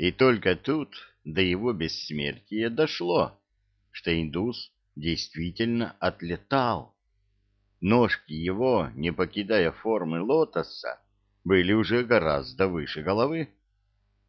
И только тут до его бессмертия дошло, что индус действительно отлетал. Ножки его, не покидая формы лотоса, были уже гораздо выше головы,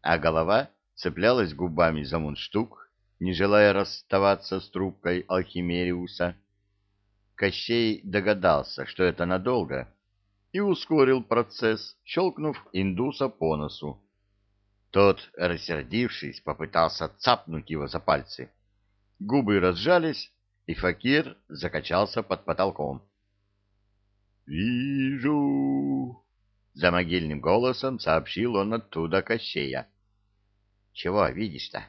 а голова цеплялась губами за мундштук, не желая расставаться с трубкой Алхимериуса. Кощей догадался, что это надолго, и ускорил процесс, щелкнув индуса по носу. Тот, рассердившись, попытался цапнуть его за пальцы. Губы разжались, и факир закачался под потолком. «Вижу!» — за могильным голосом сообщил он оттуда Кощея. «Чего видишь-то?»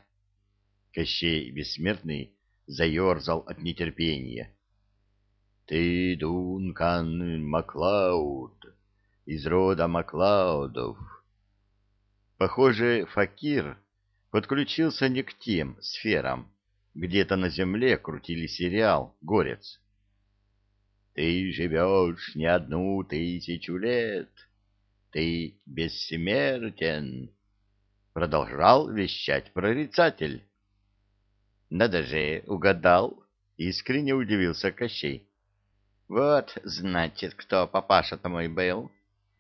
Кощей Бессмертный заерзал от нетерпения. «Ты Дункан Маклауд, из рода Маклаудов». Похоже, Факир подключился не к тем сферам. Где-то на земле крутили сериал «Горец». «Ты живешь не одну тысячу лет, ты бессмертен», — продолжал вещать прорицатель. «Надо же, угадал», — искренне удивился Кощей. «Вот, значит, кто папаша-то мой был.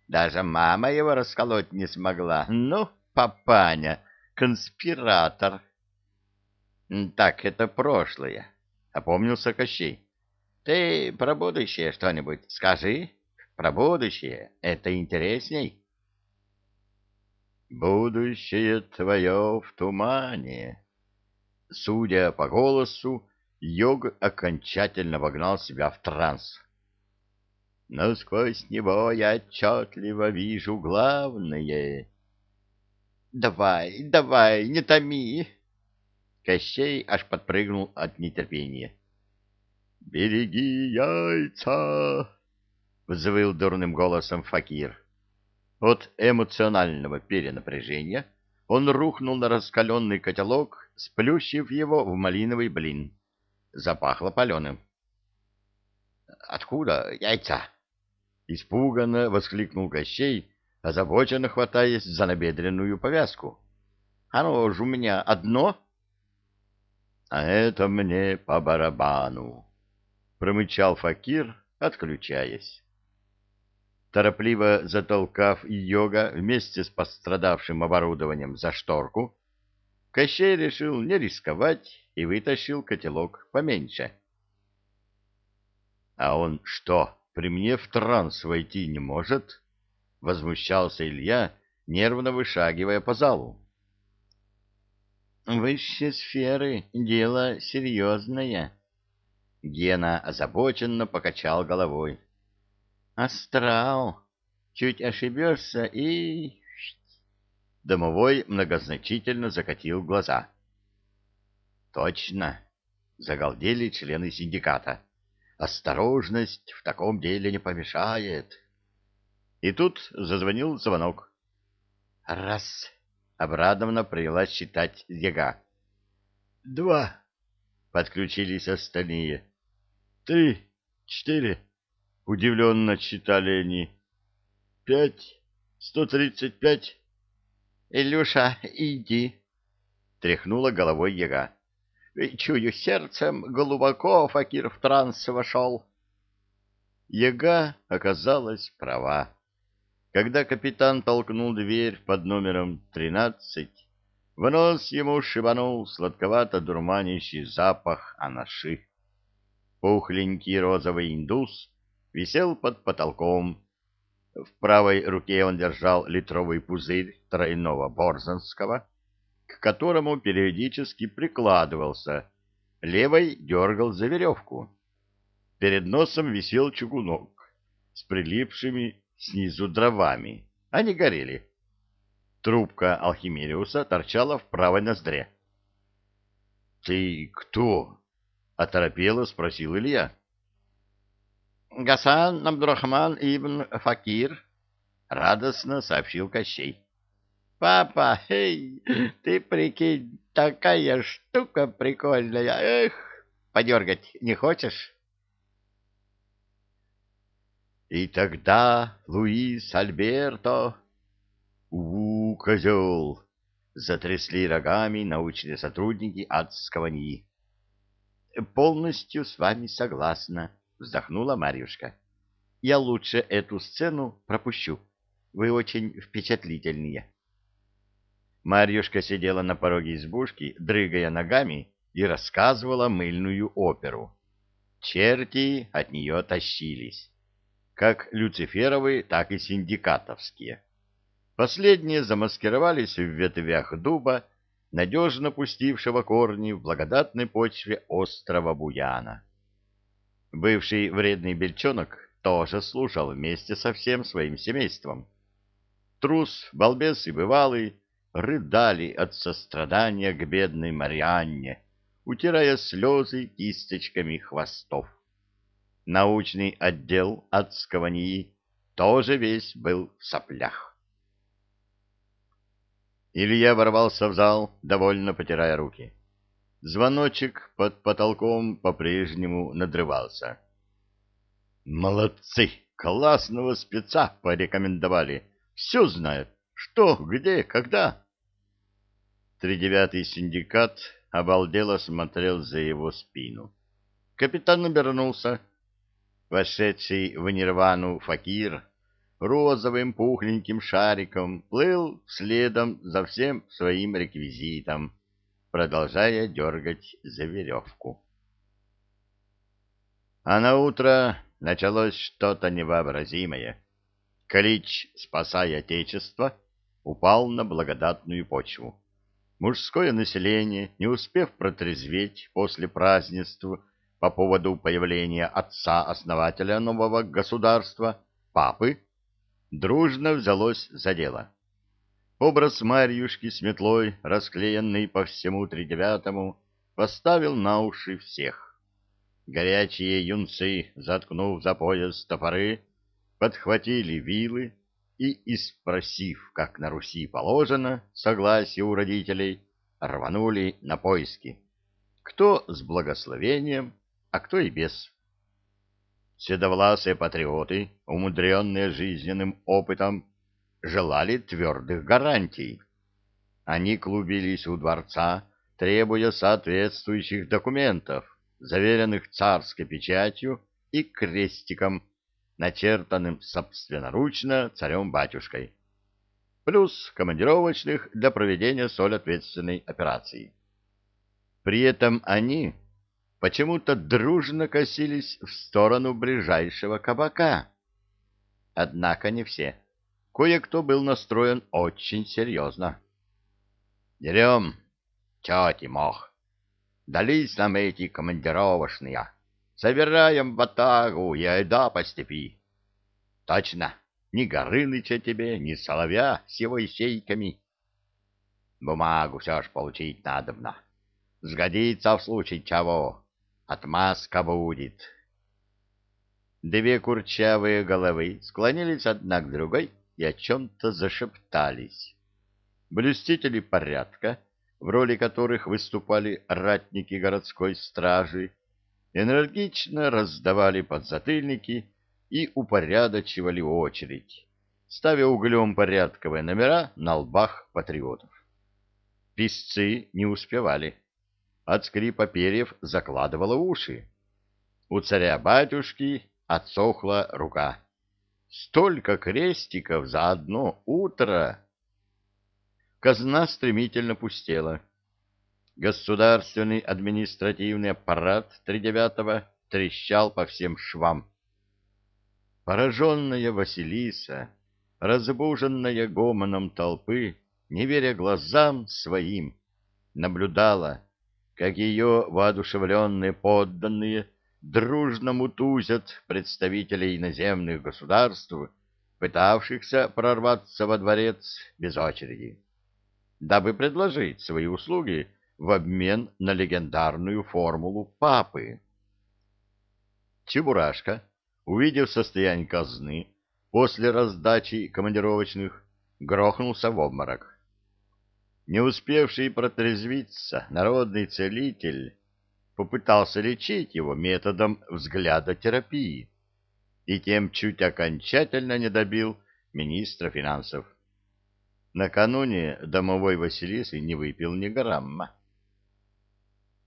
Даже мама его расколоть не смогла. Ну, папаня, конспиратор». «Так, это прошлое», — опомнился Кощей. «Ты про будущее что-нибудь скажи. Про будущее. Это интересней». «Будущее твое в тумане», Судя по голосу, йог окончательно вогнал себя в транс. Но сквозь него я отчетливо вижу главное. «Давай, давай, не томи!» Кощей аж подпрыгнул от нетерпения. «Береги яйца!» — взвыл дурным голосом факир. От эмоционального перенапряжения он рухнул на раскаленный котелок сплющив его в малиновый блин. Запахло паленым. «Откуда яйца?» Испуганно воскликнул Кощей, озабоченно хватаясь за набедренную повязку. «Оно же у меня одно?» «А это мне по барабану», — промычал Факир, отключаясь. Торопливо затолкав йога вместе с пострадавшим оборудованием за шторку, Кощей решил не рисковать и вытащил котелок поменьше. — А он что, при мне в транс войти не может? — возмущался Илья, нервно вышагивая по залу. — Высшие сферы — дело серьезное. Гена озабоченно покачал головой. — Астрал. Чуть ошибешься и Домовой многозначительно закатил глаза. «Точно!» — загалдели члены синдиката. «Осторожность в таком деле не помешает!» И тут зазвонил звонок. «Раз!» — обрадованно принялась считать яга. «Два!» — подключились остальные. «Три! Четыре!» — удивленно считали они. «Пять! Сто тридцать пять!» Илюша, иди, — тряхнула головой яга. — Чую сердцем, глубоко факир в транс вошел. Яга оказалась права. Когда капитан толкнул дверь под номером тринадцать, в нос ему шибанул сладковато-дурманящий запах анаши. Пухленький розовый индус висел под потолком, в правой руке он держал литровый пузырь тройного борзанского, которому периодически прикладывался, левой дергал за веревку. Перед носом висел чугунок с прилипшими снизу дровами. Они горели. Трубка Алхимериуса торчала в правой ноздре. — Ты кто? — оторопело спросил Илья. Гасан Абдурахман ибн Факир, — радостно сообщил Кощей. — Папа, эй, ты прикинь, такая штука прикольная. Эх, подергать не хочешь? И тогда Луис Альберто... У, козел! Затрясли рогами научные сотрудники адского НИИ. «Полностью с вами согласна», — вздохнула Марьюшка. «Я лучше эту сцену пропущу. Вы очень впечатлительные». Марьюшка сидела на пороге избушки, дрыгая ногами, и рассказывала мыльную оперу. Черти от нее тащились, как люциферовые, так и синдикатовские. Последние замаскировались в ветвях дуба, надежно пустившего корни в благодатной почве острова Буяна. Бывший вредный бельчонок тоже слушал вместе со всем своим семейством. Трус, балбес и бывалый рыдали от сострадания к бедной Марианне, утирая слезы кисточками хвостов. Научный отдел адского НИИ тоже весь был в соплях. Илья ворвался в зал, довольно потирая руки. Звоночек под потолком по-прежнему надрывался. «Молодцы! Классного спеца порекомендовали. Все знают. Что, где, когда?» Тридевятый синдикат обалдело смотрел за его спину. Капитан обернулся. Вошедший в нирвану факир розовым пухленьким шариком плыл следом за всем своим реквизитом, продолжая дергать за веревку. А на утро началось что-то невообразимое. Клич «Спасай Отечество» упал на благодатную почву. Мужское население, не успев протрезветь после празднеств по поводу появления отца-основателя нового государства, папы, дружно взялось за дело. Образ Марьюшки с метлой, расклеенный по всему тридевятому, поставил на уши всех. Горячие юнцы, заткнув за пояс топоры, подхватили вилы, и, испросив, как на Руси положено, согласие у родителей, рванули на поиски. Кто с благословением, а кто и без. Седовласые патриоты, умудренные жизненным опытом, желали твердых гарантий. Они клубились у дворца, требуя соответствующих документов, заверенных царской печатью и крестиком начертанным собственноручно царем-батюшкой, плюс командировочных для проведения соль ответственной операции. При этом они почему-то дружно косились в сторону ближайшего кабака. Однако не все. Кое-кто был настроен очень серьезно. «Дерем, тети мох, дались нам эти командировочные». Собираем батагу и айда по степи. Точно, ни Горыныча тебе, ни Соловья с его ищейками. Бумагу все ж получить надобно. Сгодится в случае чего. Отмазка будет. Две курчавые головы склонились одна к другой и о чем-то зашептались. Блюстители порядка, в роли которых выступали ратники городской стражи, энергично раздавали подзатыльники и упорядочивали очередь, ставя углем порядковые номера на лбах патриотов. Писцы не успевали. От скрипа перьев закладывало уши. У царя-батюшки отсохла рука. Столько крестиков за одно утро! Казна стремительно пустела. Государственный административный аппарат тридевятого трещал по всем швам. Пораженная Василиса, разбуженная гомоном толпы, не веря глазам своим, наблюдала, как ее воодушевленные подданные дружно мутузят представителей иноземных государств, пытавшихся прорваться во дворец без очереди, дабы предложить свои услуги в обмен на легендарную формулу папы. Чебурашка, увидев состояние казны, после раздачи командировочных, грохнулся в обморок. Не успевший протрезвиться, народный целитель попытался лечить его методом взгляда терапии и тем чуть окончательно не добил министра финансов. накануне домовой Василисы не выпил ни грамма.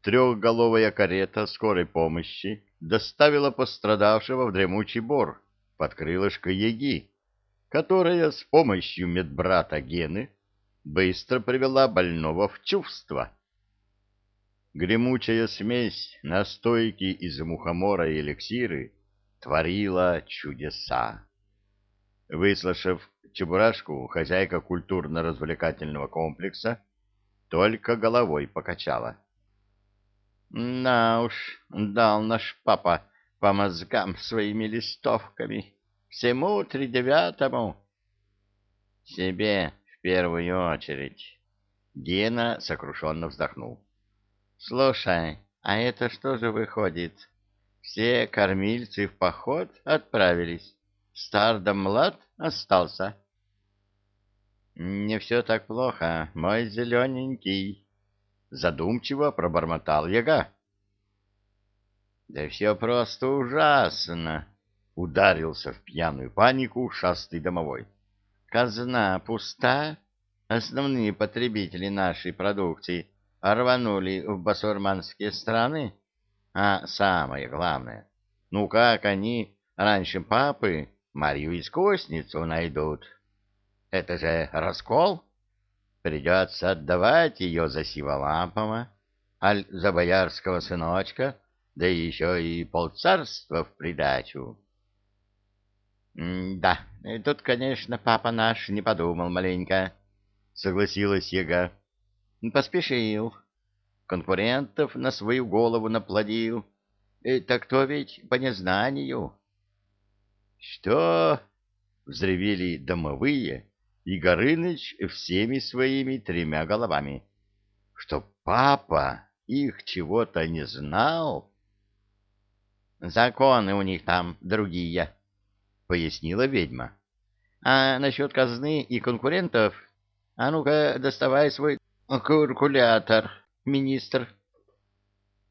Трехголовая карета скорой помощи доставила пострадавшего в дремучий бор под крылышко Еги, которая с помощью медбрата Гены быстро привела больного в чувство. Гремучая смесь настойки из мухомора и эликсиры творила чудеса. Выслушав Чебурашку, хозяйка культурно-развлекательного комплекса только головой покачала. — На уж, дал наш папа по мозгам своими листовками. Всему тридевятому. — Себе в первую очередь. Гена сокрушенно вздохнул. — Слушай, а это что же выходит? Все кормильцы в поход отправились? Стар да млад остался? — Не все так плохо, мой зелененький, — задумчиво пробормотал яга. — Да все просто ужасно, — ударился в пьяную панику ушастый домовой. — Казна пуста, основные потребители нашей продукции рванули в басурманские страны, а самое главное, ну как они раньше папы Марью-искусницу найдут. Это же раскол. Придется отдавать ее за Сиволампова, аль за боярского сыночка, да еще и полцарства в придачу. — Да, тут, конечно, папа наш не подумал маленько, — согласилась Яга. — Поспешил. Конкурентов на свою голову наплодил. Так то ведь по незнанию. «Что?» — взревели домовые, и Горыныч всеми своими тремя головами. «Что папа их чего-то не знал?» «Законы у них там другие», — пояснила ведьма. «А насчет казны и конкурентов, а ну-ка доставай свой калькулятор, министр».